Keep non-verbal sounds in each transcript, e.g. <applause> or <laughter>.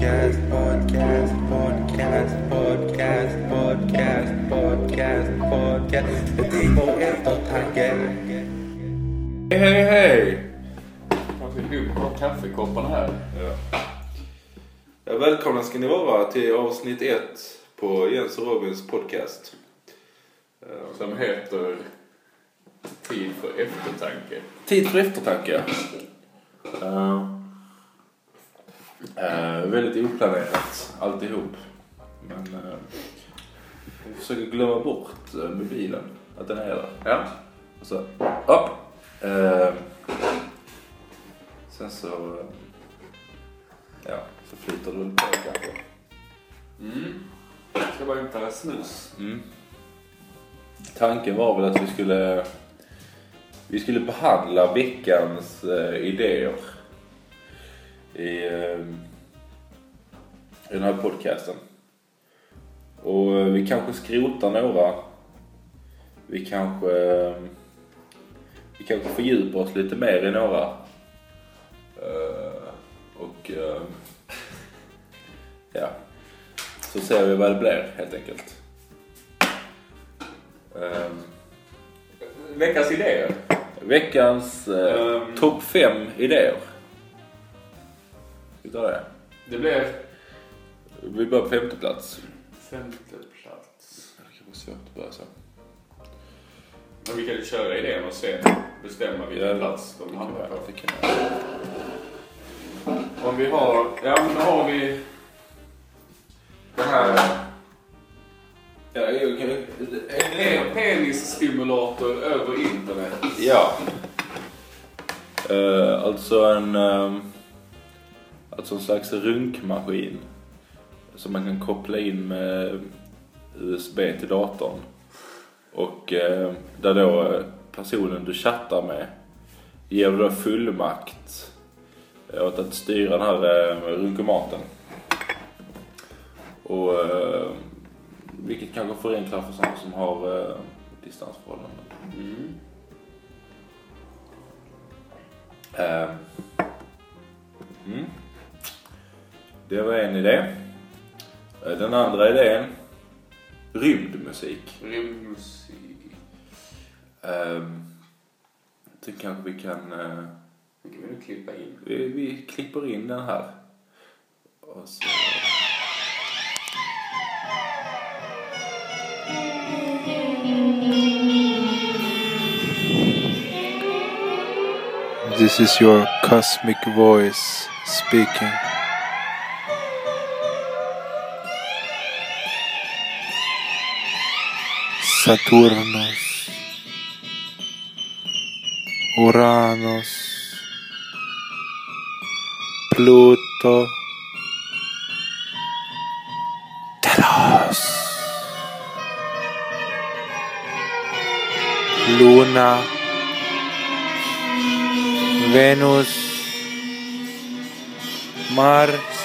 Podcast, podcast, podcast, podcast, podcast, podcast, podcast. Ett tid för eftertanke. Hej, hej, hej! Jag ska upp kaffekopparna här. Ja. Ja, välkomna ska ni vara till avsnitt ett på Jens och Robins podcast. Eh, Som heter Tid för eftertanke. Tid för eftertanke. Uh, uh, väldigt oplanerat alltihop. Men uh, vi försöker glömma bort uh, mobilen, att den är där. Ja. Och så, upp! Uh, sen så, uh, ja, så flyter det väl på kanske. Mm. Jag ska bara hämta snus. Mm. Tanken var väl att vi skulle vi skulle behandla veckans eh, idéer i, eh, i den här podcasten. Och eh, vi kanske skrotar några. Vi kanske eh, vi kanske fördjupar oss lite mer i några. Och ja, så ser vi vad det blir helt enkelt. Ehm, Veckans idéer. veckans eh, Ehm. topp fem idéer. Ta det? Det blir Vi börjar på femte plats. femte plats. Det kan vara svårt att börja så. Men vi kan ju köra idén och sen bestämma vilken Ja, plats de hamnar på. Om vi har, ja men då har vi det här Ja, kan, pe- penisstimulator över internet. ja. Eh, alltså en ehm, alltså en slags runkmaskin som man kan koppla in med USB till datorn. Och eh, där då personen du chattar med ger då fullmakt eh, åt att styra den här eh, runkomaten. Och eh, vilket kanske förenklar för sådana som har eh, distansförhållanden. Mm. Mm. Det var en idé. Eh, Den andra idén, rymdmusik. Rymdmusik. Um, så kanske vi kan, eh, Det kan vi nu klippa in. vi, vi klipper in den här. Och så... This is your cosmic voice speaking. Saturnus, Uranus, Pluto, Telos, Luna, Venus, Mars,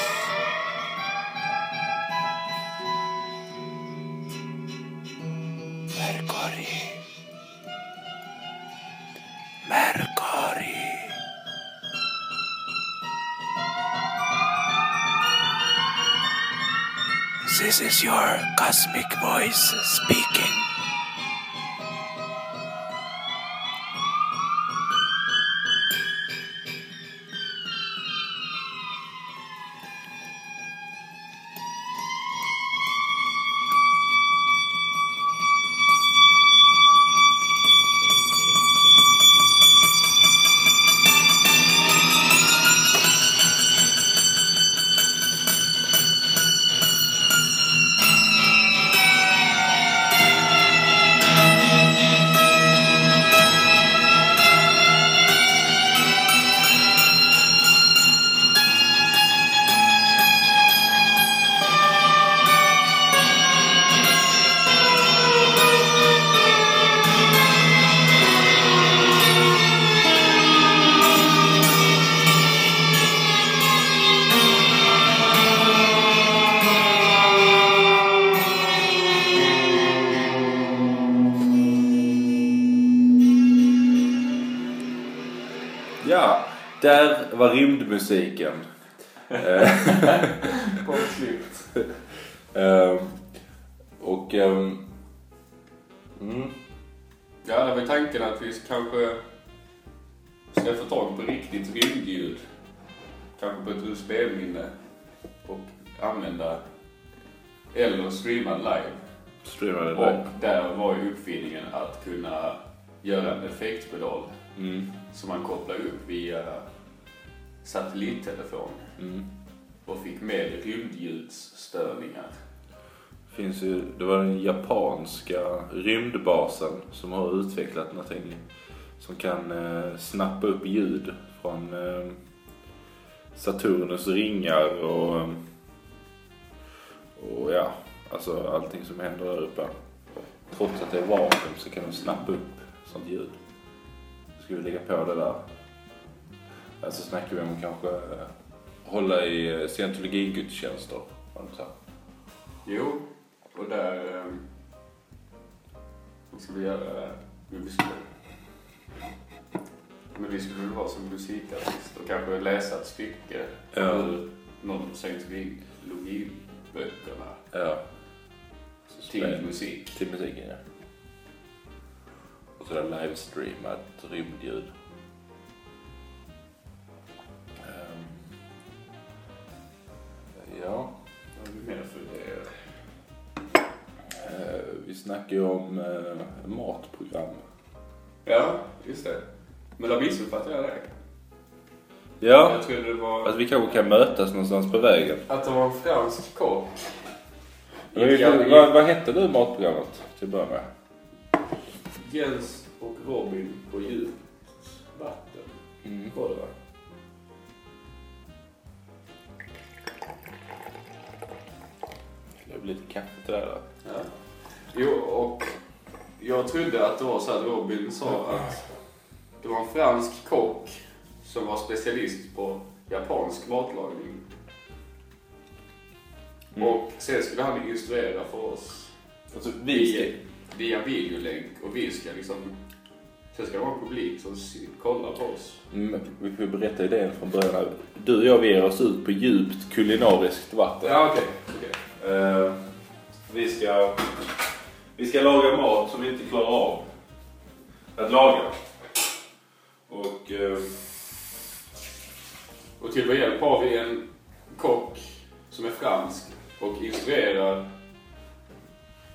Var rymdmusiken. Bortslyft. <laughs> Ehm, och... ehm, mm, Ja, det var tanken att vi kanske ska få tag på riktigt rymdljud. Kanske på ett USB-minne. Och använda eller streama live. streamade Och det. där var ju uppfinningen att kunna göra en effektpedal Mm, som man kopplar upp via satellittelefon mm. och fick med rymdljudsstörningar. Finns ju, det var den japanska rymdbasen som har utvecklat någonting som kan eh, snappa upp ljud från eh, Saturnus ringar och, och ja, alltså allting som händer där uppe. Trots att det är vakuum så kan de snappa upp sånt ljud. Ska vi lägga på det där? Alltså snackar vi om kanske eh, hålla i eh, scientologigudstjänster. Jo, och där... Vad ska vi göra? Men vi skulle, men vi skulle väl vara som musikartist och kanske läsa ett stycke Ja. ur någon scientologiböckerna Ja. Så till musik. Till musiken ja. Och så är det livestreamat rymdljud. Snackar ju om eh, matprogram. Ja, just det. Men då missuppfattade jag det. Ja, Jag trodde det var att vi kanske kan mötas någonstans på vägen. att det var en fransk kock. Vad, vad, vad hette du matprogrammet till att börja med? Jens och Robin på djupt vatten. Mm. Var det va? Det blir lite kaffe till det där. Ja. Jo, och jag trodde att det var så att Robin sa att det var en fransk kock som var specialist på japansk matlagning. Mm. Och sen skulle han instruera för oss Alltså, via, via videolänk och vi ska liksom... Sen ska det vara en publik som kollar på oss. Mm, vi får berätta idén från början. Du och jag vi ger oss ut på djupt kulinariskt vatten. Ja, okej. okej. Eh, vi, ska, vi ska laga mat som vi inte klarar av att laga. Och eh, Och till vår hjälp har vi en kock som är fransk och instruerar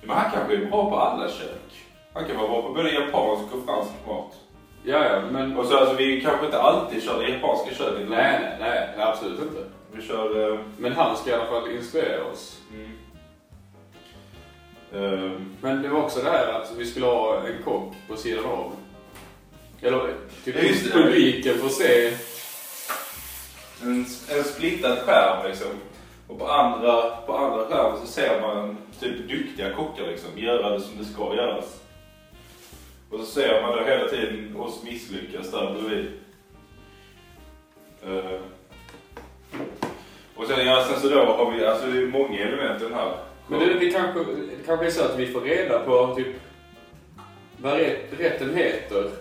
men han kanske är bra på alla kök. Han kan vara bra på både japansk och fransk mat. Ja, ja, men... Och så alltså vi kanske inte alltid kör det japanska köket. Nej, nej, nej, absolut inte. Vi kör... Eh, Men han ska i alla fall instruera oss. eh, Men det var också det här att vi skulle ha en kock på sidan av. Eller typ just det. publiken får se. en, en splittad skärm liksom. Och på andra, på andra skärmen så ser man typ duktiga kockar liksom göra det som det ska göras. Och så ser man då hela tiden oss misslyckas där bredvid. Uh, och sen, ja, sen så då har vi, alltså det är många element i den här. Men det, vi kanske, det kanske är så att vi får reda på typ vad rätt, rätten heter.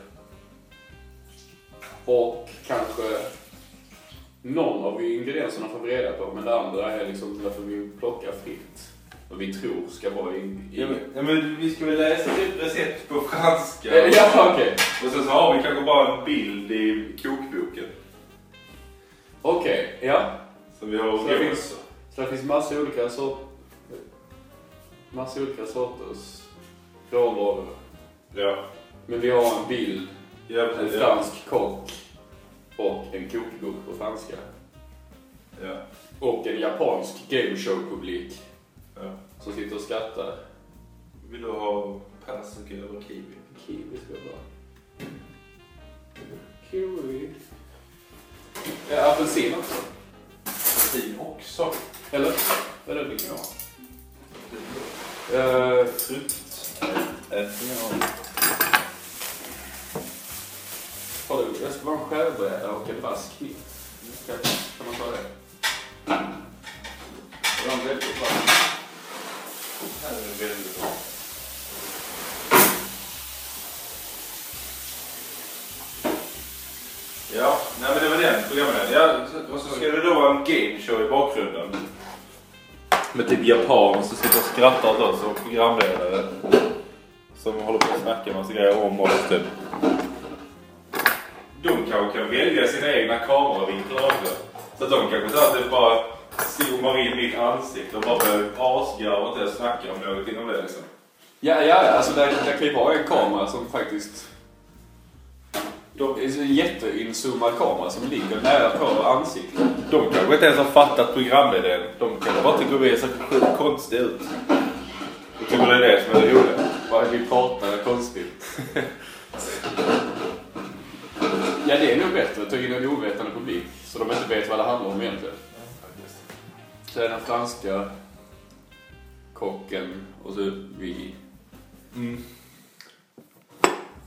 Och kanske någon av ingredienserna får vi reda på men det andra är liksom därför vi plockar fritt. Vad vi tror ska vara i... i... Ja, men, ja, men vi ska väl läsa typ recept på franska. Eh, ja okej. Och sen så har vi kanske bara en bild i kokboken. Okej, ja. Som vi har Så det finns, så det finns massa olika sort, massa olika sorters råvaror. Ja. Men vi har en bild, Ja, en. Ja. fransk kock och en kokbok på franska. Ja. Och en japansk gameshow-publik ja. som sitter och skrattar. Vill du ha persika eller kiwi? Kiwi ska det vara. Kiwi. Ja, apelsin också. Apelsin också. Eller? Eller det kan jag. Eh, uh, Fruktätningar. har du, jag ska vara en skärbräda och en vass kniv. Kan, kan man ta det? Det var en väldigt bra. här är det väldigt bra. Ja, nej men det var den programledaren. Ja, och så ska det då vara en gameshow i bakgrunden. Med typ japaner som sitter och skrattar åt oss och programledare. Som håller på att snacka massa grejer om oss typ. De kanske kan välja sina egna kameravinklar också. Så att de kanske så att typ, det bara zoomar in mitt ansikte och bara börjar asgarva och inte ens snackar om någonting om det liksom. Ja, ja. Alltså det kan ju vara en kamera som faktiskt... De, det är en jätteinzoomad kamera som ligger nära på ansiktet. De kanske inte ens har fattat programidén. De kanske bara tycker vi ser sjukt konstiga ut. De tycker det är det som är det roliga. Bara vi pratar konstigt. ja, det är nog bättre att ta in en ovetande publik så de inte vet vad det handlar om egentligen. Så är den franska kocken och så vi. Mm.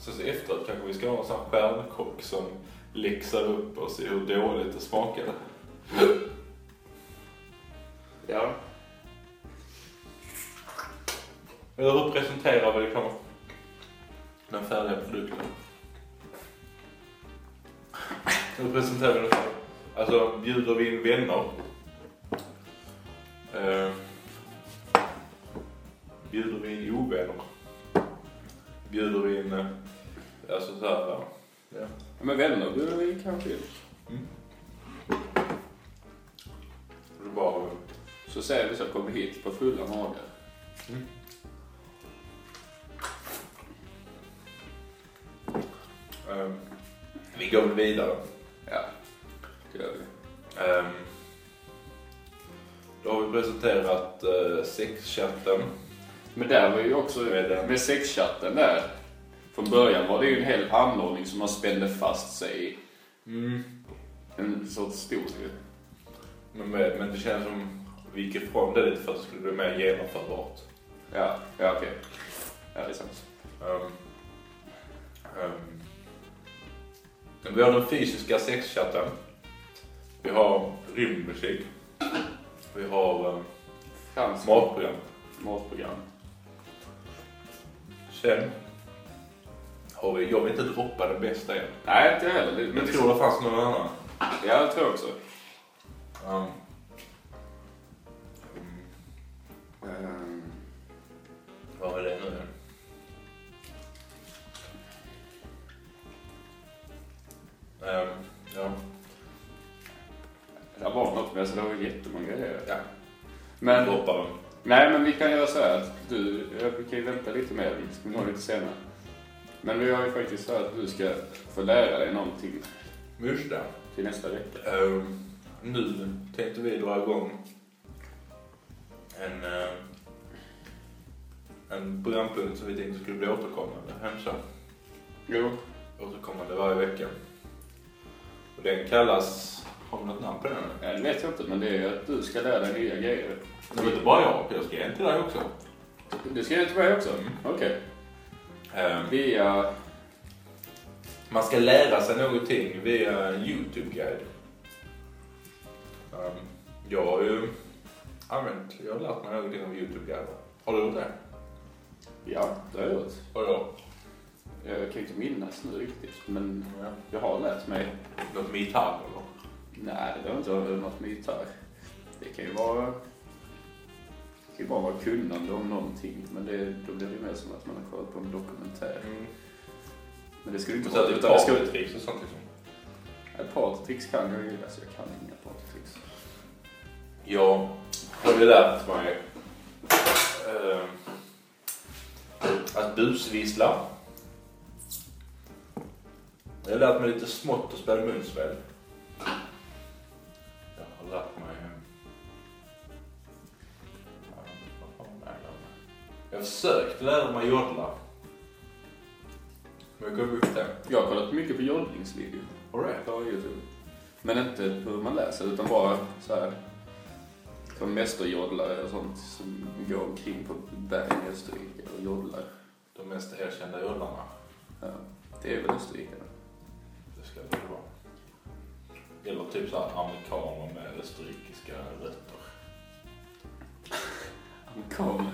Så, så efteråt kanske vi ska ha en sån här stjärnkock som läxar upp oss i hur dåligt det smakade. Ja. Eller hur presenterar vi liksom den färdiga produkten? Hur presenterar vi den? Alltså, bjuder vi in vänner? Eh, bjuder vi in ovänner? Bjuder vi in, eh, alltså så här, ja. ja. Men vänner vi kanske in. Det är bara, Så säger vi så, kom hit på fulla magar. eh, vi går väl vidare. Ja, det gör vi. Ehm, då har vi presenterat uh, sexchatten. Men där var ju också, Med med sexchatten där. Från början var det ju en hel anordning som man spände fast sig i. En sorts stol ju. Men, men det känns som vi gick ifrån det lite för att det skulle bli mer genomförbart. Ja, ja okej. Ja, det är sant. Um, um, vi har den fysiska sexchatten. Vi har rymdmusik. Vi har um, matprogram. matprogram. Sen vi, jag vill inte droppa den bästa än. Nej, inte jag heller. Men Jag det, tror det fanns någon annan. ja, jag tror också. Um, Um, vad är det nu igen? Um, ja. det var något med så det var jättemånga grejer. ja. Men, Droppa den. nej, men vi kan göra så här att du, ja, vi kan ju vänta lite mer. Vi ska nog lite senare. Men vi har ju faktiskt här att du ska få lära dig någonting det. till nästa vecka. Ehm, nu tänkte vi dra igång en, uh, en programpunkt som vi tänkte skulle bli återkommande. Hemsa. Jo. Återkommande varje vecka. Och den kallas... Har vi något namn på den? Ja, det vet jag inte, men det är ju att du ska lära dig nya grejer. Det var inte bara jag, jag ska ge en till dig också. Du ska göra till mig också? Okej. Ehm, Via... man ska lära sig någonting via en YouTube-guide. Ehm, jag har ju använt, jag har lärt mig någonting av YouTube-guider. Har du gjort det? Ja, det har jag gjort. Har jag? Jag kan inte minnas nu riktigt, men Ja. jag har lärt mig. Något med gitarr eller? Nej, det behöver inte något med gitarr. Det kan ju vara... Det ju bara vara kunnande om någonting, men det, då blir det mer som att man har kollat på en dokumentär. Mm. Men det ska ju inte vara... det Utan det ska... är tricks och sånt liksom. Ett partytricks kan jag ju, alltså jag kan inga partytricks. Jag har ju lärt mig eh, att busvissla. Jag har lärt mig lite smått att spela munspel. Jag har lärt mig... Jag har försökt lära mig jodla. Men jag gav upp det. Jag har kollat mycket på joddlingsvideo Har du det? på Youtube. Men inte hur man läser, utan bara så här som mästerjoddlare och sånt som går omkring på bergen i Österrike och joddlar. De mest erkända jodlarna. Ja, det är väl Österrike? då? Det ska det vara. Eller typ så här amerikaner med österrikiska rötter. <laughs> Amerikaner.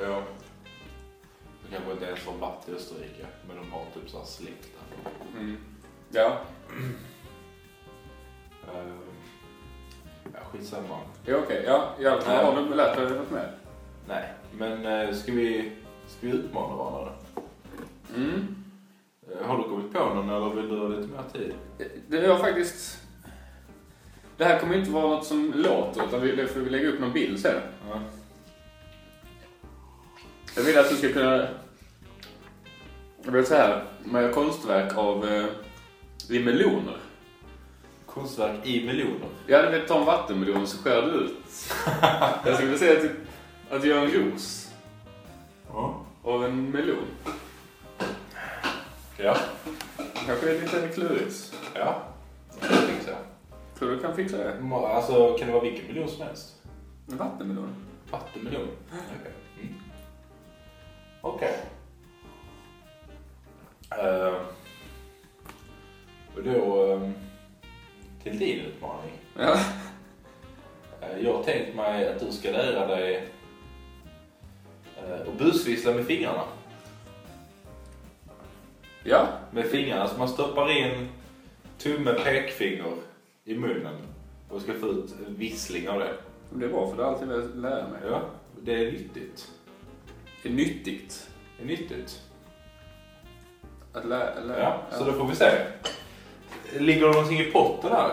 Ja. Kanske inte ens har varit i Österrike, men de har typ så här släkt där. Mm. Ja, Eh, Ja, skit samma. Ja, okej. Ja, i alla fall har du lärt dig något mer? Nej, men eh, ska vi, ska vi utmana varandra? Mm. Eh, Har du kommit på någon eller vill du ha lite mer tid? Det är faktiskt... Det här kommer inte vara något som låter, utan vi, det får vi lägga upp någon bild sen. Ja. Jag vill att du ska kunna... Jag vill så här, med konstverk av eh, i meloner. Konstverk i miljoner. Jag hade velat ta en vattenmelon så skär du ut. <laughs> jag skulle säga att, att göra en ros Ja. av en melon. Ja. Kanske är lite klurigt. Ja. Jag tänker så. Tror du kan fixa det? Alltså, kan det vara vilken miljon som helst? En vattenmelon? Vattenmiljon? Okej. Mm. Okej. Eh, och då eh, till din utmaning. Ja. Eh, jag har tänkt mig att du ska lära dig eh, att busvissla med fingrarna. Ja. Med fingrarna, så man stoppar in tumme, pekfinger i munnen och ska få ut en vissling av det. Det är bra för det har alltid lära mig. Ja, det är nyttigt. Det är nyttigt Det är nyttigt. Att lära. lära. Ja, så då får vi se. Ligger det någonting i potten här?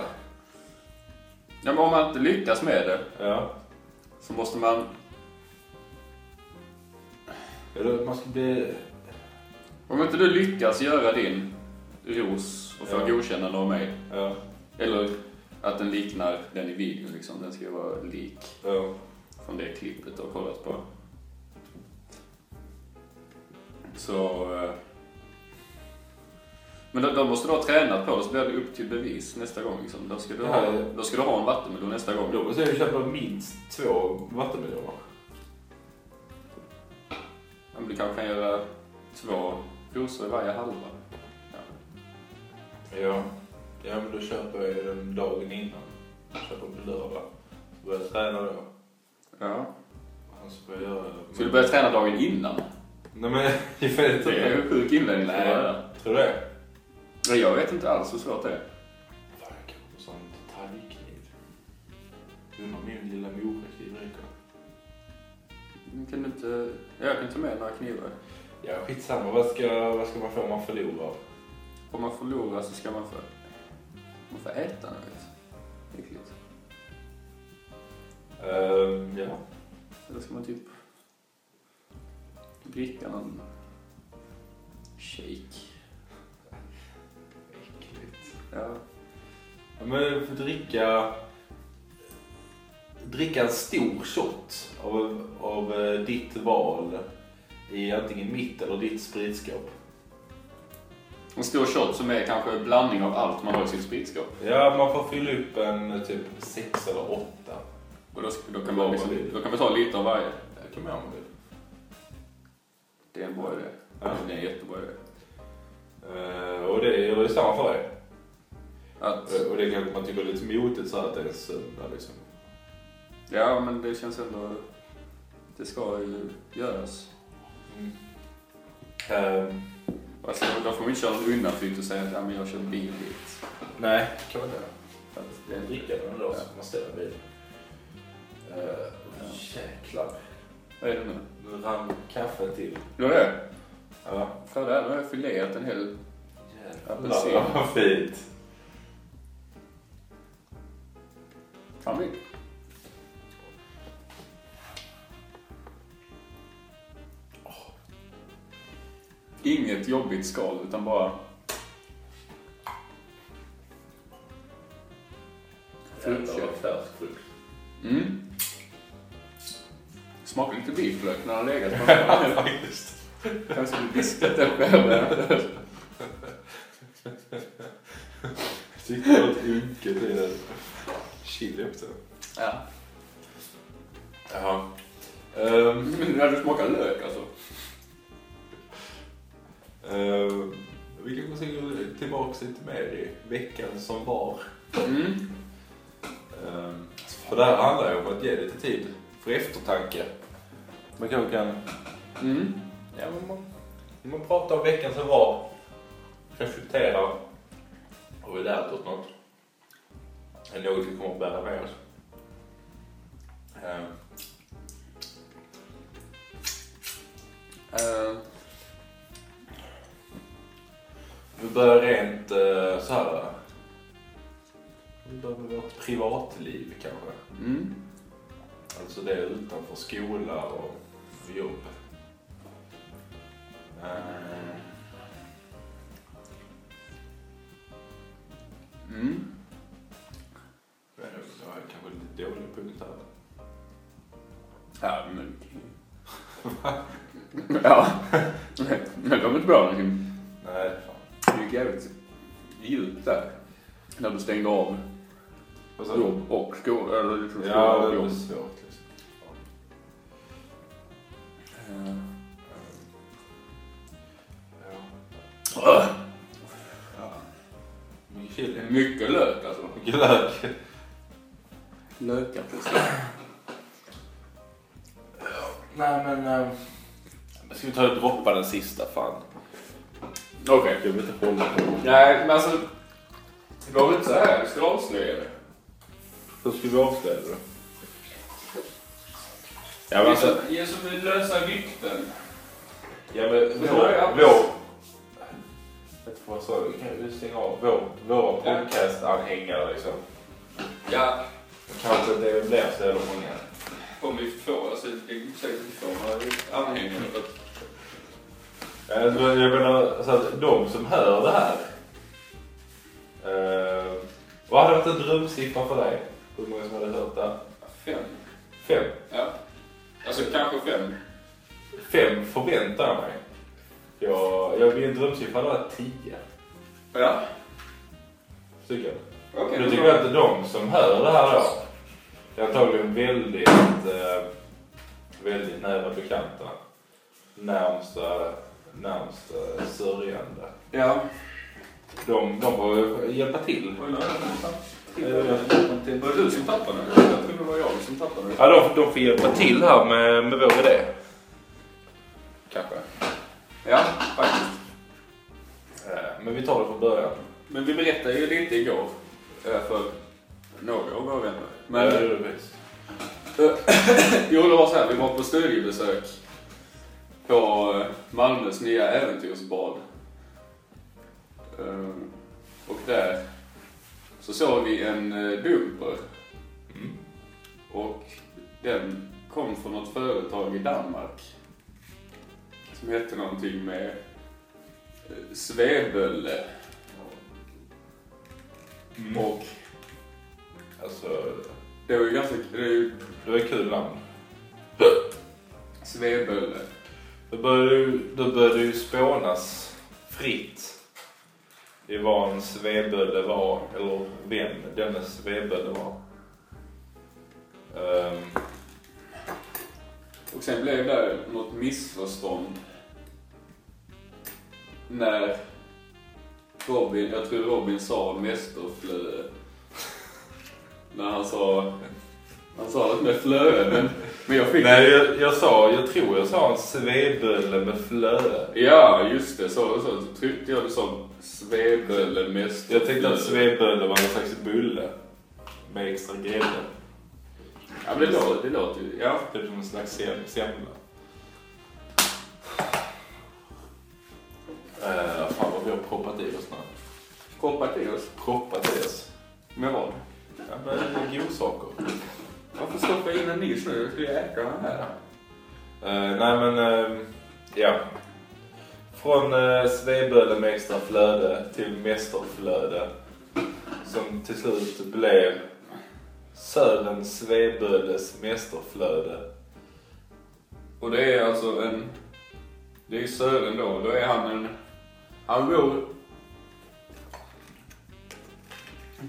Ja, men om man inte lyckas med det Ja. så måste man... Eller man ska bli... Om inte du lyckas göra din ros och få Ja. godkännande av mig. Ja. Eller att den liknar den i videon liksom. Den ska ju vara lik Ja. från det klippet du har kollat på. Så... Men då, då måste du ha tränat på det så blir det upp till bevis nästa gång. Liksom. Då, ska du ha, Ja, ja. då ska du ha en vattenmelon nästa gång. Då måste jag ju köpa minst två vattenmeloner. Ja, men du kanske kan göra två rosor i varje halva. Ja. Ja. Ja, men då köper jag den dagen innan. Jag köper på lördag. Så börjar jag träna då. ja. Och så börjar jag göra... Ska du börja träna dagen innan? Nej men, <laughs> jag vet inte. Det är en sjuk Nej. tror du det? Jag vet inte alls hur svårt det är. Fan, jag kan på sån detaljkniv. Undrar om min lilla morakniv räcker. Kan du inte... Jag kan ta med några knivar. Ja, skitsamma. Vad ska, vad ska man få om man förlorar? Om man förlorar så ska man få... Man får äta något. Äckligt. Ehm, ja. Eller ska man typ... Dricka någon... Shake. Ja. Ja, men du får dricka... Dricka en stor shot av, av eh, ditt val i antingen mitt eller ditt spritskåp. En stor shot som är kanske en blandning av allt man har i sitt spritskåp. Ja, man får fylla upp en eh, typ sex eller åtta. Och då, då, kan man liksom, då kan vi ta lite av varje. Det kan man göra om man vill. Det är en bra idé. Ja. Det är en jättebra idé. Eh, och det gör det samma för dig. Att, Eh, Och det kanske man tycker är lite motigt så här att det är en söndag liksom. ja, men det känns ändå... Det ska ju göras. Mm. Ehm, Alltså, då får man inte köra undanflykt och säga att ja, men jag kör bil dit. nej, kan man göra. För att Det är en dricka den då som man ställer bil. Uh, jäklar. Vad är det nu? Nu rann kaffet till. Har det? Ja. Fan, där har jag filerat en hel... Apelsin. Jävlar vad fint. Fan, vi... Inget jobbigt skal, utan bara... Vad färsk frukt. Mm. Smakar lite vitlök när den har legat på <laughs> den. Faktiskt. Kanske skulle diskat den själv. <laughs> Tyckte det var lite unket i den. Chili också. Ja. Ja. Um, Men du smakar lök alltså. uh, vi ska gå tillbaka lite mer i veckan som var. Mm. Um, för det här handlar ju om att ge lite tid för eftertanke. Man kanske kan Mm. Ja, men man, man pratar om veckan som var. Reflekterar. Har vi lärt oss något? är något vi kommer att bära med oss. Uh. Vi börjar rent uh, så här. Vi börjar med vårt privatliv kanske. Mm. Alltså det utanför skola och jobb. Uh. Mm. Punkt här. Ja, men... ja. Det kom inte bra någonting. Nej, fan. Det gick jävligt djupt där. När du stängde av jobb och skola. Eller liksom skola Ja, och det är jobb. svårt liksom. Eh, Ja. Chili. Mycket lök alltså. Mycket lök. Lökar precis. Nej men... Äh, ska vi ta och droppa den sista fan? Okej. Jag vill inte hålla på. Nej, men alltså. Det var väl inte så här vi skulle avslöja det. Hur ska vi avslöja det då? Ja men alltså... Ge som vill lösa rykten. Ja men vår... vår vad sa du? Kan vi stänga av? Vår, våra podcast-anhängare liksom. Ja, Kanske det blir så jävla många. om vi får. Alltså, det är säkert vi får några anhängare. Jag menar, så att de som hör det här. Eh, vad hade varit en drömsiffra för dig? Hur många som hade hört det? Fem. Fem. Ja. Alltså kanske fem. Fem förväntar jag mig. Jag, jag, min drömsiffra var tio Ja. stycken. Okej. Nu tycker jag att de som hör det här då. Det är antagligen väldigt, eh, väldigt nära bekanta. Närmsta, närmsta sörjande. Ja. De, de får hjälpa till. Var det du som tappade den? Jag trodde det var jag som tappade den. Ja, de, de får hjälpa till här med, med vår idé. Kanske. Ja, faktiskt. Eh, Men vi tar det från början. Men vi berättade ju lite igår. För några av våra vänner. Men, Men det är det visst. <laughs> jo, det var så här. Vi var på studiebesök på eh, Malmös nya äventyrsbad. Eh, Och där så såg vi en eh, dumper. Mm. Och den kom från något företag i Danmark. Som hette någonting med eh, Svebölle. Mm. Och Alltså, det var ju ganska... Det är ju det var ett kul namn. Svebölle. Då började ju, började ju spånas fritt i vad en svebölle var, eller vem denne svebölle var. Ehm, Och sen blev det något missförstånd. När Robin, jag tror Robin sa mästerflöde. När han sa, han sa något med flöde men, men jag fick nej, jag, jag sa, jag tror jag sa en svebölle med flöde. Ja, just det. Så, så, så tryckte jag det som svebölle mästerflöde. Jag tänkte att svebölle var en slags bulle med extra grädde. Ja men det låter, det låter ju, ja. Typ som en slags sem- semla. Vad vi har proppat i oss nu. Koppat i oss. Proppat i oss. Med vad? Ja, men godsaker. Varför stoppa in en nisch nu? Jag skulle äta den här. Uh, nej men, eh, ja. Från uh, svebölle med extra flöde till mästerflöde. Som till slut blev Sören Svebölles mästerflöde. Och det är alltså en... Det är Sören då. Då är han en... Han bor...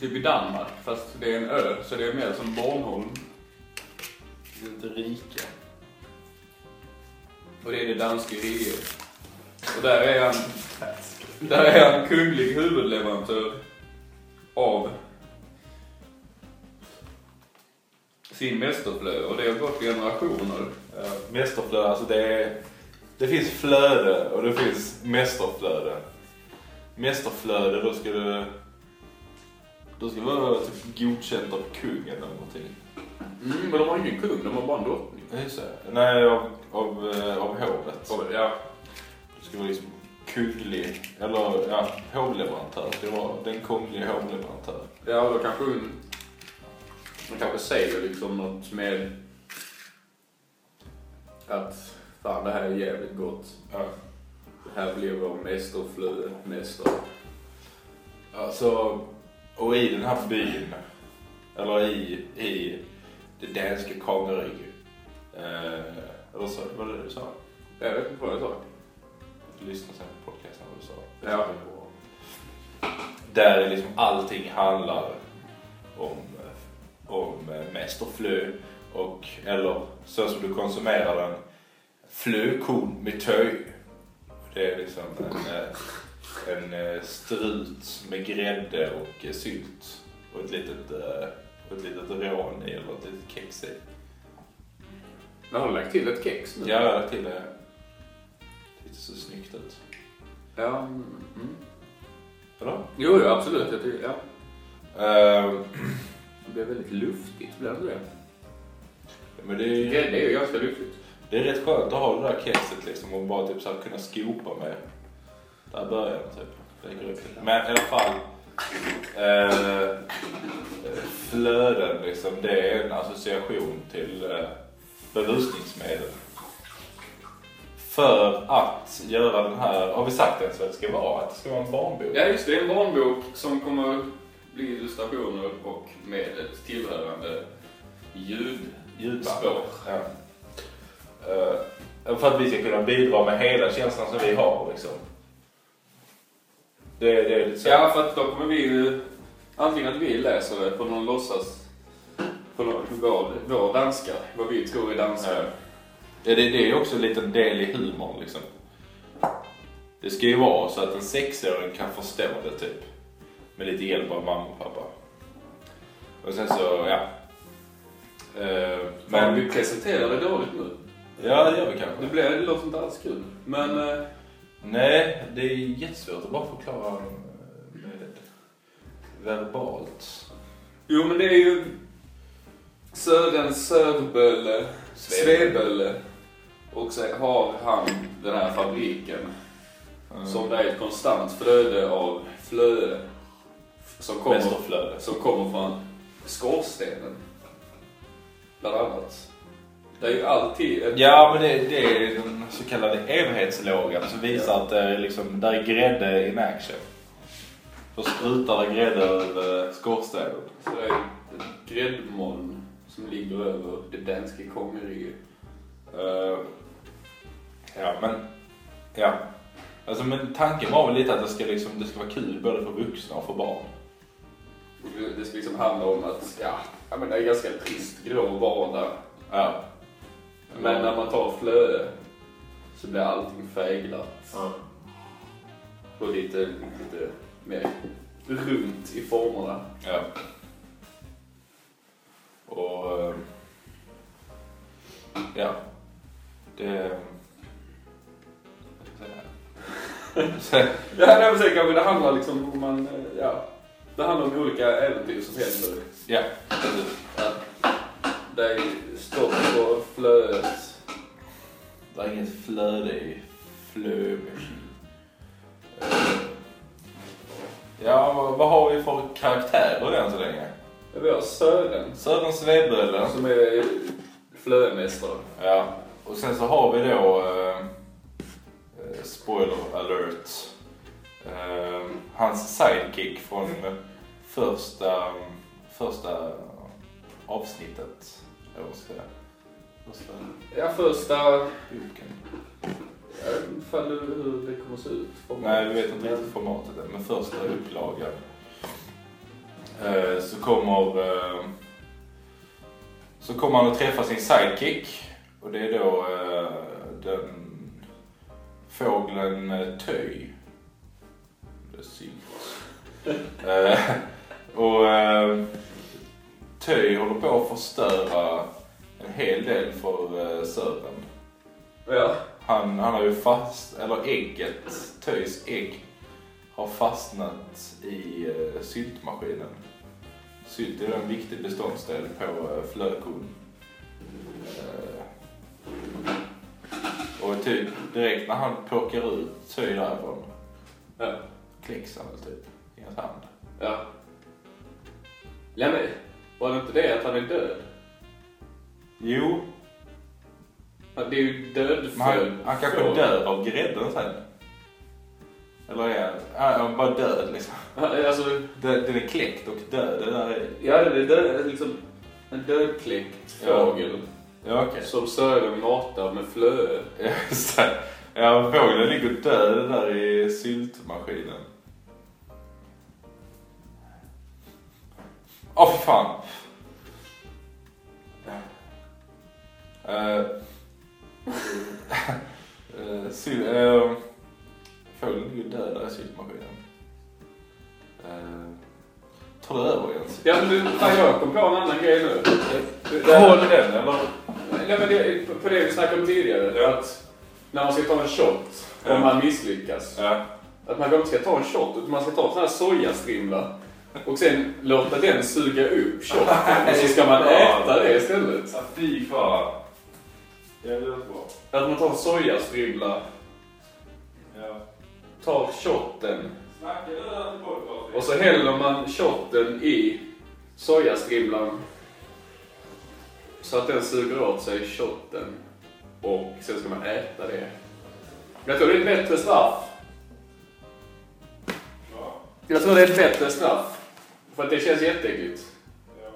Typ i Danmark, fast det är en ö. Så det är mer som Bornholm. Lite rika. Och det är det danska riket. Och där är han... Där är han kunglig huvudleverantör av sin mästerflöde. Och det har gått generationer. Ja, mästerflöde, alltså det är... Det finns flöde och det finns mästerflöde. Mästerflöde, då ska det... Då ska det vara typ godkänt av kungen eller någonting. Mm, men de har ingen kung, de har bara en drottning. Just det. Nej, av, av, eh, av hovet. Ja. Det ska vara liksom kunglig, eller ja, hovleverantör. Det var den kungliga hovleverantör. Ja, då kanske hon... Hon kanske säger liksom något med... Att fan det här är jävligt gott. Ja. Det här blir vår mästerflödemästare. Alltså, och i den här byn, eller i, i det danska kongariket. Eh, eller så, vad var det du sa? Jag vet inte vad jag sa. Lyssna sen på podcasten vad du sa. Ja. Där liksom allting handlar om, om mästerflö och, eller så som du konsumerar den, flökorn med töj. Det är liksom en, eh, en eh, strut med grädde och eh, sylt och ett litet, och ett litet rån i eller ett litet kex i. Men har du lagt till ett kex nu? Ja, jag har lagt till det. Lite så snyggt ut. Ja. Mm. Eller? Jo, jo, absolut. Jag tycker, ja. Ehm, Det blir väldigt luftigt, blir det det? men det är ju... Grädde är ju ganska luftigt. Det är rätt skönt att ha det där kexet liksom och bara typ så här kunna skopa med. Där börjar typ. Det. Men i alla fall. Eh, flöden liksom, det är en association till eh, berusningsmedel. För att göra den här, har vi sagt ens vad det ska vara? Att det ska vara en barnbok? Ja, just det. En barnbok som kommer bli illustrationer och med ett tillhörande ljud. Ljudband. Spår. Ja. Eh, för att vi ska kunna bidra med hela känslan som vi har liksom. Det, det är lite så. Ja, för att då kommer vi ju... Antingen att vi läser det på någon låtsas... På någon, vår, vår danska. Vad vi tror är danska. Ja. Ja, det, det är också en liten del i humorn liksom. Det ska ju vara så att en sexåring kan förstå det typ. Med lite hjälp av mamma och pappa. Och sen så, ja. Men men, vi presenterar det dåligt nu. Ja det gör vi kanske. Det, blir, det låter inte alls kul. Men... eh, Nej, det är jättesvårt att bara förklara eh, med verbalt. Jo, men det är ju Södern Söderbölle, Svebölle. Och så har han den här fabriken. Mm. Som det är ett konstant flöde av flöde. Som kommer, som kommer från skorstenen. Bland annat. Det är ju alltid ett... Ja, men det, det är den så kallade evighetslågan som visar att det är liksom, där är grädde in action. Då sprutar det grädde över skorstenen. Så det är ett gräddmoln som ligger över det danska kongeriket. Eh, ja, men... Ja. Alltså, men tanken var väl lite att det ska, liksom, det ska vara kul både för vuxna och för barn. Det ska liksom handla om att, ja, ja men det är ganska trist grå vardag. Ja. Men när man tar flöde så blir allting färgglatt. Ja. Och lite, lite mer runt i formerna. ja. Och... eh, ja. Det... vad ska jag säga? <laughs> <laughs> Ja, nej, men sen kanske det handlar liksom om man, eh, ja. Det handlar om olika äventyr som händer. ja, precis. Ja. Det är stopp på flödet. Det är inget flöde i flömachine. Eh, Ja, vad, har vi för karaktärer än så länge? Vi har Sören Södern Svebölle. som är flödemästare. Ja, och sen så har vi då, eh, eh, spoiler alert, eh, hans sidekick från första, första avsnittet. Säga? Första Ja, första... boken. Jag vet inte hur det kommer se ut. Nej, vi vet inte riktigt formatet än, men första upplagan. Eh, så kommer eh, så kommer han att träffa sin sidekick och det är då eh, den fågeln Töj. Det är sylt. <laughs> och eh, Töj håller på att förstöra en hel del för eh, Sören. Ja. Han, han har ju fast, eller ägget, Töjs ägg, har fastnat i uh, syltmaskinen. Sylt är en viktig beståndsdel på uh, flödkorn. Eh, och typ direkt när han plockar ut Ty därifrån Ja. kläcks han väl typ i hans hand. Ja. Men, var det inte det att han är död? Jo, Ja, Det är ju men dödfödd. han, han kanske dör av grädden sen. Eller är han, ja, han bara död liksom. Ja, Alltså, Den, den är kläckt och död. Det där är... ja det är död, liksom en dödkläckt Ja. fågel. Ja okej. Som Sören matar med flöe. <laughs> Ja. Ja, men fågeln ligger död där i syltmaskinen. Åh, fy fan. Uh, uh, uh, fågeln ligger död där i syltmaskinen. Uh, tar du över Jens? Ja men du, fan, jag kom på en annan grej nu. Det- Håll den eller? Nej, men det, på det vi snackade om tidigare. Ja. Att när man ska ta en shot, Ja. om man misslyckas. Ja. Att man inte ska ta en shot, utan man ska ta en sån här sojastrimla. Och sen låta den suga upp shoten. Och så ska man äta det istället. Ja, fy fan. Ja, det låter bra. Att man tar en sojastrimla, Ja. tar shotten. Snacka du där till podcast? Och så häller man shotten i sojastrimlan. Så att den suger åt sig shotten. Och sen ska man äta det. Jag tror det är ett bättre straff. Ja. Jag tror det är ett bättre straff. För att det känns jätteäckligt. Ja.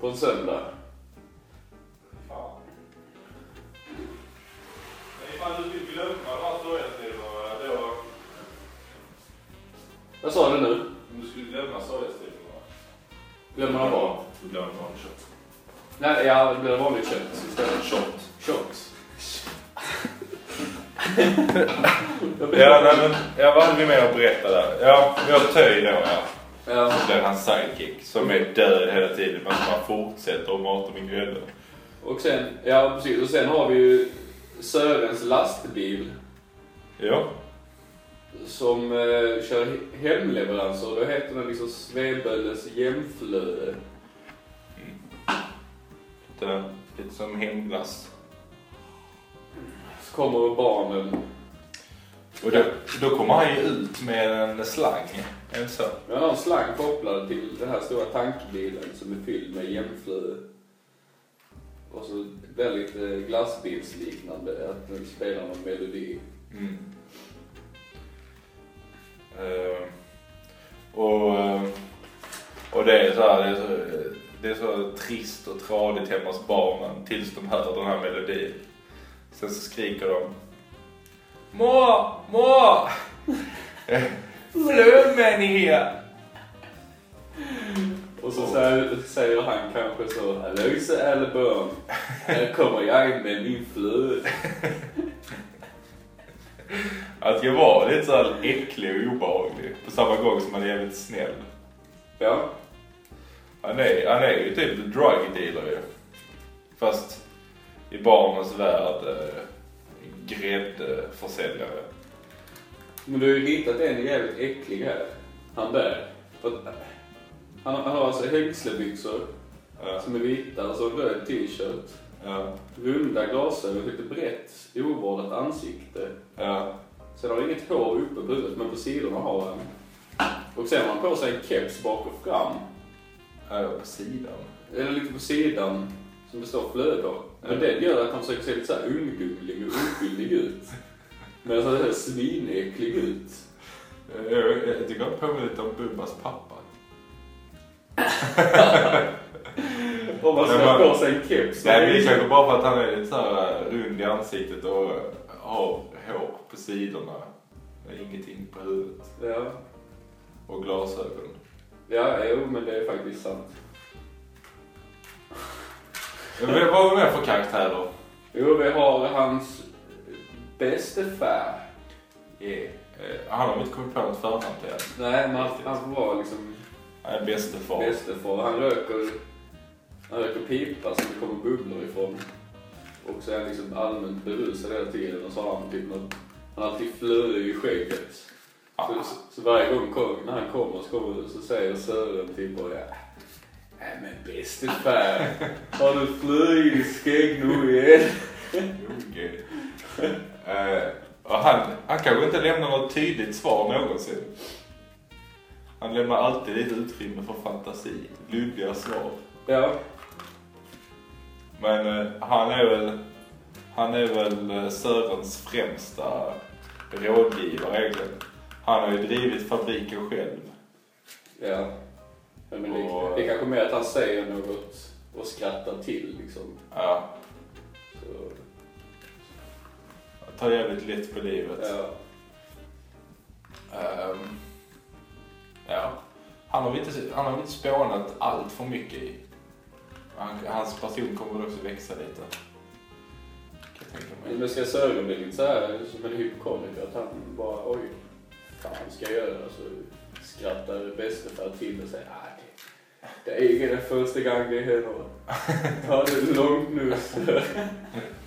På en söndag. Fan. Nej, fan du skulle glömma de här då. Vad sa du nu? Om du skulle glömma sojastilarna. Glömmer man vad? Du glömmer vanligt kött. Nej, ja, det blir vanligt kött istället. Shot. Shot. Ja, nej, men, ja, vad hade vi med att berätta där? Ja, vi har Töj då, ja. Ja. Det är hans sidekick som är död hela tiden men som han fortsätter att mata med grädde. Och sen, ja precis. Och sen har vi ju Sörens lastbil. Ja. Som eh, kör he- hemleveranser. Då heter den liksom Svebölles jämflöde. Lite, lite som hemglass. Så kommer barnen. Och då, då kommer han ju ut med en slang. Är det så? Jag har en slang kopplad till den här stora tankbilen som är fylld med jämflöde. Och så väldigt eh, glassbilsliknande, att den spelar någon melodi. Mm. Eh, och, eh, och det är så här, det är så, det är så trist och tradigt hemma hos barnen tills de hör den här melodin. Sen så skriker de Må, må! <laughs> Flummen här! Och så säger, säger han kanske så, Aloyse Alleborn, här kommer jag med min flöde. Att jag var lite så här äcklig och obehaglig på samma gång som han är jävligt snäll. Ja, Han är, han är ju typ drug dealer ju. Fast i barnens värld eh, gräddförsäljare. Men du har ju hittat en jävligt äcklig här. Han där. Han, han har alltså hängslebyxor Ja, som är vita och så en röd t-shirt. ja, Runda glasögon, lite brett, ovårdat ansikte. ja. Sen har han inget hår uppe på huvudet men på sidorna har han. Och sen har han på sig en keps bak och fram. ja på sidan. Eller lite på sidan som det står flöde Men det gör att han försöker se lite så här ungdomlig och oskyldig ut. Men så här svinäcklig ut. Jag, jag, tycker han påminner lite om Bubbas pappa. <laughs> Om man ska på sig en keps. Nej men det är kanske bara för att han är lite så här rund i ansiktet och har hår på sidorna. Ingenting på huvudet. Ja. Och glasögon. Ja, jo men det är faktiskt sant. Vad har vi mer för karaktärer? Jo, vi har hans bäste far. Yeah. Han har inte kommit på något förnamn till. Nej, men han, får vara liksom Han är bäste far. bäste far. Han röker, han röker pipa som det kommer bubblor ifrån. Och så är han liksom allmänt berusad hela tiden och så har han typ något, han har alltid flöde i skägget. Så, så, så varje gång kom, när han kommer så, kommer, så säger Sören typ bara ja. Nej men bäste far, har du flöde i skägg nu igen? <laughs> Eh, han, han kanske inte lämnar något tydligt svar någonsin. Han lämnar alltid lite utrymme för fantasi. Luddiga svar. Ja. Men eh, han är väl, han är väl eh, Sörens främsta rådgivare egentligen. Han har ju drivit fabriken själv. Ja. ja men det, Och- det är kanske mer att han säger något och skrattar till liksom. Ja, Så, tar jävligt lätt på livet. ja. Ehm, ja. Han har vi inte, han har inte spånat allt för mycket i. Han, hans person kommer väl också växa lite. Kan jag tänka mig. Men ska Sören bli lite såhär som en hypokondriker? Att han bara oj, fan ska jag göra? Så skrattar bästefar till och säger nej, det, det är ingen den första gången det händer. Ta det lugnt nu. <laughs> <laughs>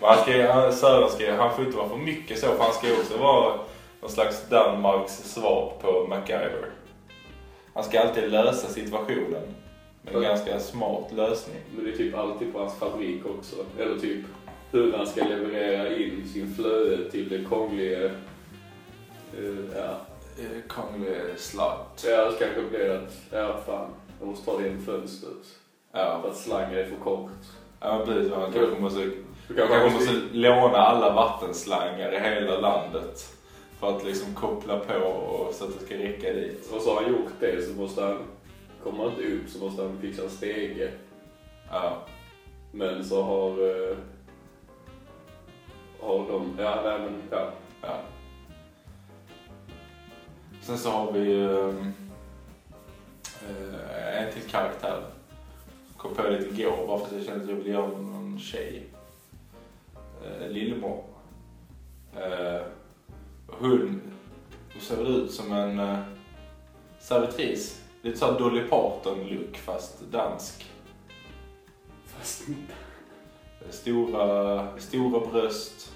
Men han ska, han, Sören ska, han får inte vara för mycket så, för han ska också vara någon slags Danmarks svar på MacGyver. Han ska alltid lösa situationen med en Ja. ganska smart lösning. Men det är typ alltid på hans fabrik också. Eller typ hur han ska leverera in sin flöde till det kongliga... Uh, ja. Eh, Konglig slut. Så jag kanske blir att, ja fan, jag måste ta det in fönstret. Ja, För att slangen är för kort. ja precis. Han kanske måste, Du kanske kanske måste... låna alla vattenslangar i hela landet. För att liksom koppla på och så att det ska räcka dit. Och så har han gjort det så måste han, kommer han inte upp så måste han fixa en stege. Ja. Men så har, eh, har de, ja nej men ja. Ja. Sen så har vi eh, en till karaktär. Kom på lite igår bara för att jag kände att jag ville göra någon tjej. Eh, Lillemor. Eh, hon, hon ser ut som en eh, servitris. Lite såhär Dolly Parton-look fast dansk. Fast Stora, stora bröst.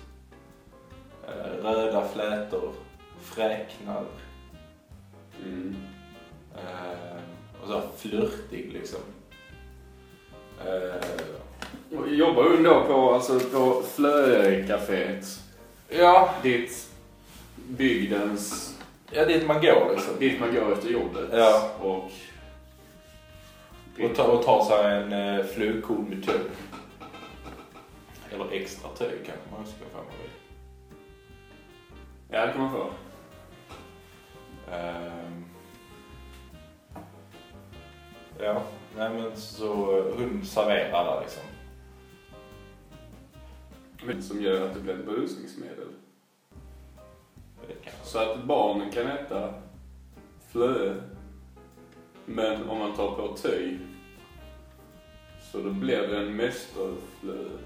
Röda flätor. Fräknar. mm. Och så flörtig liksom. Eh, Jobbar hon då på, alltså på Flöecaféet? ja, Dit bygdens, ja, dit man går liksom. dit man går efter jobbet. Ja. Och... Och, ta, och tar sig en eh, flugkorn med töj. Eller extra töj kanske man ska få vill. Ja, det kan man få. Ehm, ja, nej men så hon serverar där liksom. Men som gör att det blir ett berusningsmedel. Så att barnen kan äta flöe. Men om man tar på töj så då blir det en mästerflöe.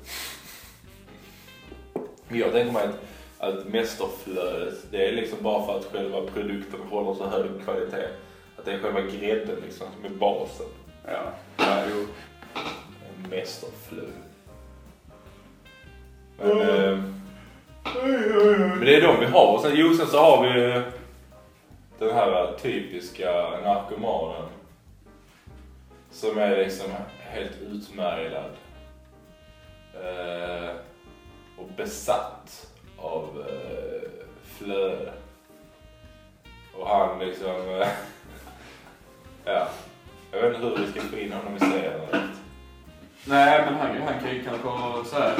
Jag tänker mig att, att mästerflödet, det är liksom bara för att själva produkten håller så hög kvalitet. Att det är själva grädden liksom som är basen. Ja, ja jo. En Men, eh, men det är de vi har. Och sen, jo, sen så har vi ju den här typiska narkomanen. Som är liksom helt utmärglad. Eh, och besatt av eh, flöde. Och han liksom... Eh, <laughs> ja. Jag vet inte hur vi ska få in honom i serien. Nej, men han, han kan ju kanske så här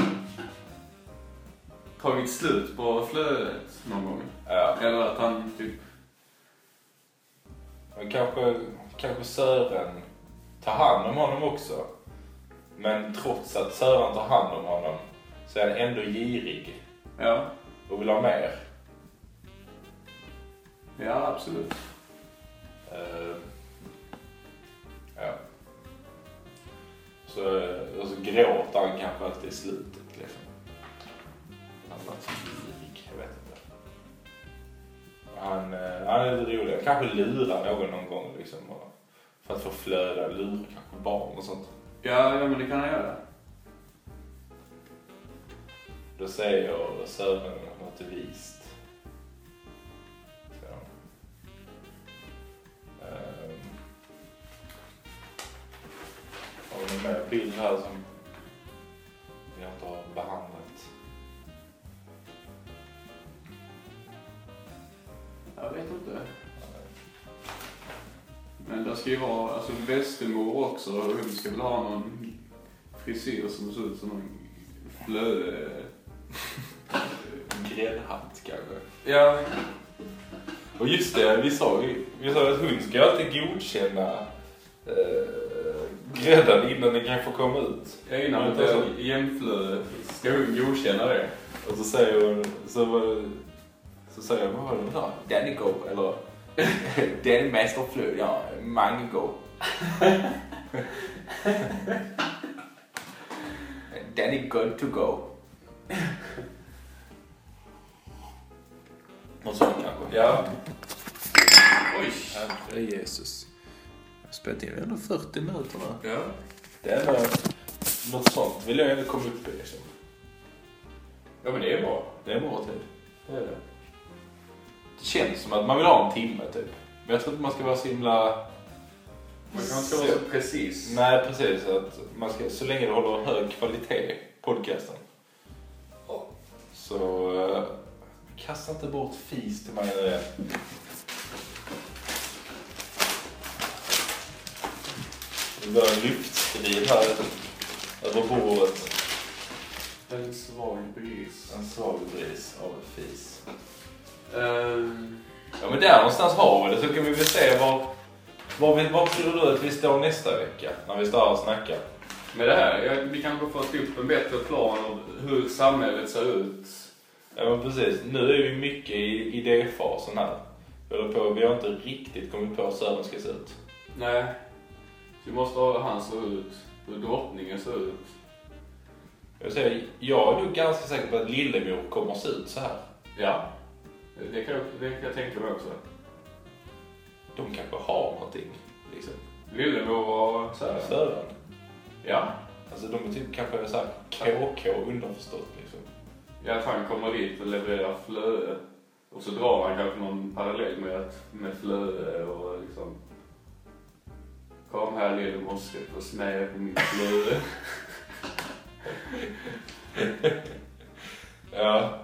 tagit slut på flödet någon gång. Ja. Eller att han typ... Men kanske, kanske Sören tar hand om honom också. Men trots att Sören tar hand om honom så är han ändå girig Ja, och vill ha mer. ja absolut. Eh, ja. Så, och så gråter han kanske alltid i slutet så girig, jag vet inte. Han, eh, han är lite rolig. Kanske lurar någon någon gång liksom. För att få flöda, lurar kanske barn och sånt. Ja, ja men det kan han göra. Då säger Sören något vist. Så. Ehm. Har vi någon mer bild här som vi inte har behandlat? Jag vet inte. Men det ska ju vara alltså Västermor också. Hon ska väl ha någon frisyr som ser ut som någon flö... Gräddhatt kanske. Ja, Och just det, vi sa ju vi sa att hon ska alltid godkänna eh, grädden innan den kan få komma ut. ja innan är jämflöde ska hon godkänna det. Och så säger hon, så, var- så säger hon, vad var det hon sa? Danny go, eller Danny master flöd, ja, mange go. <laughs> Danny good to go. Något sånt kanske. Ja. Oj. Herre Jesus. Spelat in ändå 40 minuter nu. Ja. Det är ändå, något sånt vill jag ändå komma upp i liksom. Ja men det är bra. Det är en bra tid. Det är det. Känns som att man vill ha en timme typ. Men jag tror inte man ska vara så himla... Man kanske ska vara så precis. Nej precis, att man ska, så länge det håller hög kvalitet, podcasten. Så uh, kasta inte bort fis till mig det är. Det börjar en lyftstrid här över bordet. En svag bris. En svag bris av fis. Ehm, Ja men där någonstans har vi det så kan vi väl se var, var, vi, var tror du att vi står nästa vecka när vi står och snackar? med det här, ja, vi kanske får upp en bättre plan av hur samhället ser ut. Ja men precis, nu är vi mycket i idéfasen här. På, vi har inte riktigt kommit på hur Sören ska se ut. Nej. Så vi måste ha hur han ser ut, hur drottningen ser ut. Jag, säger, jag är nog ganska säker på att Lillemor kommer se ut så här. Ja. Det kan, jag- det kan jag tänka mig också. De kanske har någonting. Liksom. Lillemor så här. Sören. Ja. Alltså de är typ kanske så här KK underförstått liksom. Ja, att han kommer dit och levererar flöde. Och så drar han kanske någon parallell med, med flöde och liksom... Kom här lille moske och smä på min flöde. <laughs> Ja.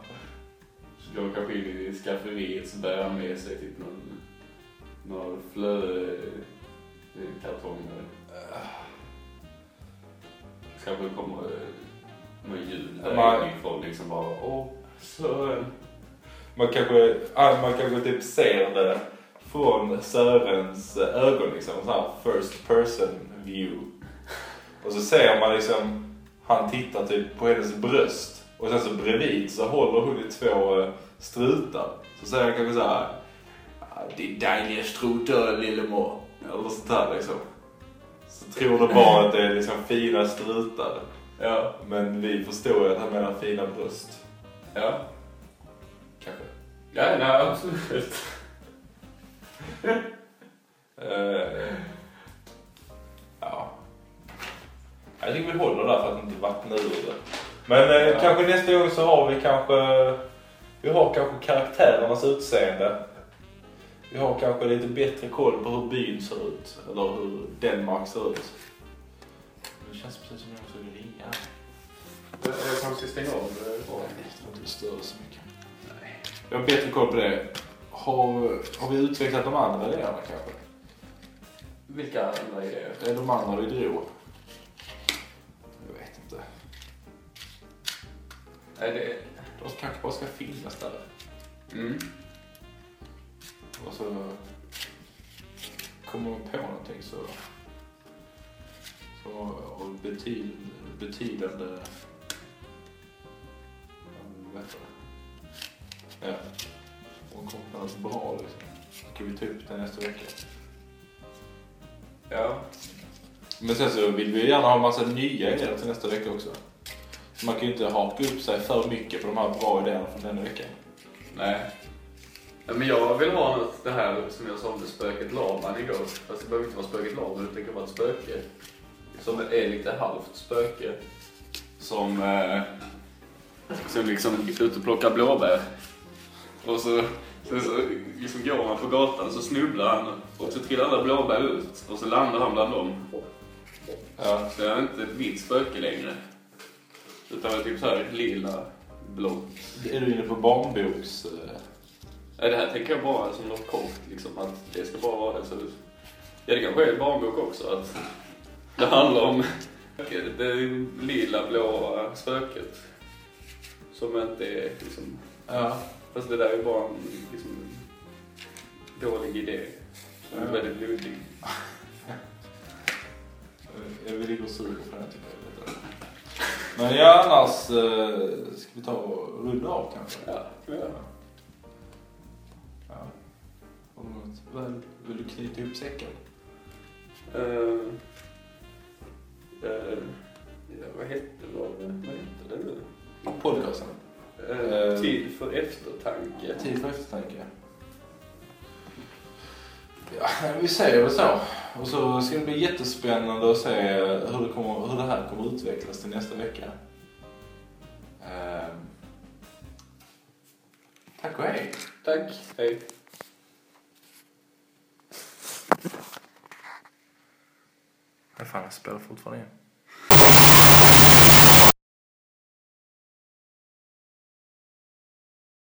Går kanske in i skafferiet så bär han med sig typ någon, någon flödekartonger. Så kanske kommer eh, någon ljud man- därifrån liksom bara åh, Sören. Man kanske, ah, man kanske typ ser det från Sörens eh, ögon liksom. Så här first person view. Och så ser man liksom, han tittar typ på hennes bröst. Och sen så bredvid så håller hon i två eh, strutar. Så säger han kanske så här. "Ah, Det är dejliga strutar lillemor. Eller sånt där liksom. Så tror det bara att det är liksom fina strutar. Ja, Men vi förstår ju att han menar fina bröst. ja. Kanske. Ja, nej absolut. <laughs> Eh, ja. Jag tycker vi håller där för att inte vattna ur det. Men eh, Ja. kanske nästa gång så har vi kanske, vi har kanske karaktärernas utseende. Vi har kanske lite bättre koll på hur byn ser ut. Eller hur Danmark ser ut. Det känns precis som jag skulle ringa. Jag kanske ska stänga av det. Jag tror inte det stör så mycket. Vi har bättre koll på det. Har, har vi utvecklat de andra idéerna kanske? Vilka andra idéer? Är de andra vi drog? Nej, det... De kanske bara ska finnas där. Mm. Och så kommer de på någonting så... Som har betyd, betydande... Vad heter det? Ja. Kommer något bra liksom. Ska vi ta upp det nästa vecka? Ja. Men sen så vill vi gärna ha en massa nya idéer till nästa vecka också. Man kan ju inte haka upp sig för mycket på de här bra idéerna från denna veckan. Nej. Ja, Men jag vill ha något, det här som jag sa om det spöket Laban igår. Fast det behöver inte vara spöket Laban, utan det kan vara ett spöke. Som är lite halvt spöke. Som, eh, som liksom är ute och plockar blåbär. Och så, så, så liksom går han på gatan så snubblar han och så trillar alla blåbär ut. Och så landar han bland dem. Ja. Så är han inte ett vitt spöke längre. Utan typ så här lila, blått. Är du inne på barnboks... eh, Nej, det här tänker jag bara som något kort, liksom att det ska bara vara det. Så, ja, det kanske är en barnbok också, att det handlar om det lila blåa spöket. Som inte är liksom, Ja. fast det där är bara en liksom, dålig idé. Som är väldigt luddig. Jag vill och suga för den lite. Men ja, annars eh, ska vi ta och runda av kanske? Ja, ja. Ja. Har du något? Väl, vill du knyta ihop säcken? Uh, uh, ja, vad hette vad, vad hette det nu? Podcasten? Eh. tid för eftertanke. Tid för eftertanke. Ja, vi säger väl så. Och så ska det bli jättespännande att se hur det, kommer, hur det här kommer utvecklas till nästa vecka. Ehm. tack och hej. Tack, hej. Vad fan, jag spelar fortfarande in.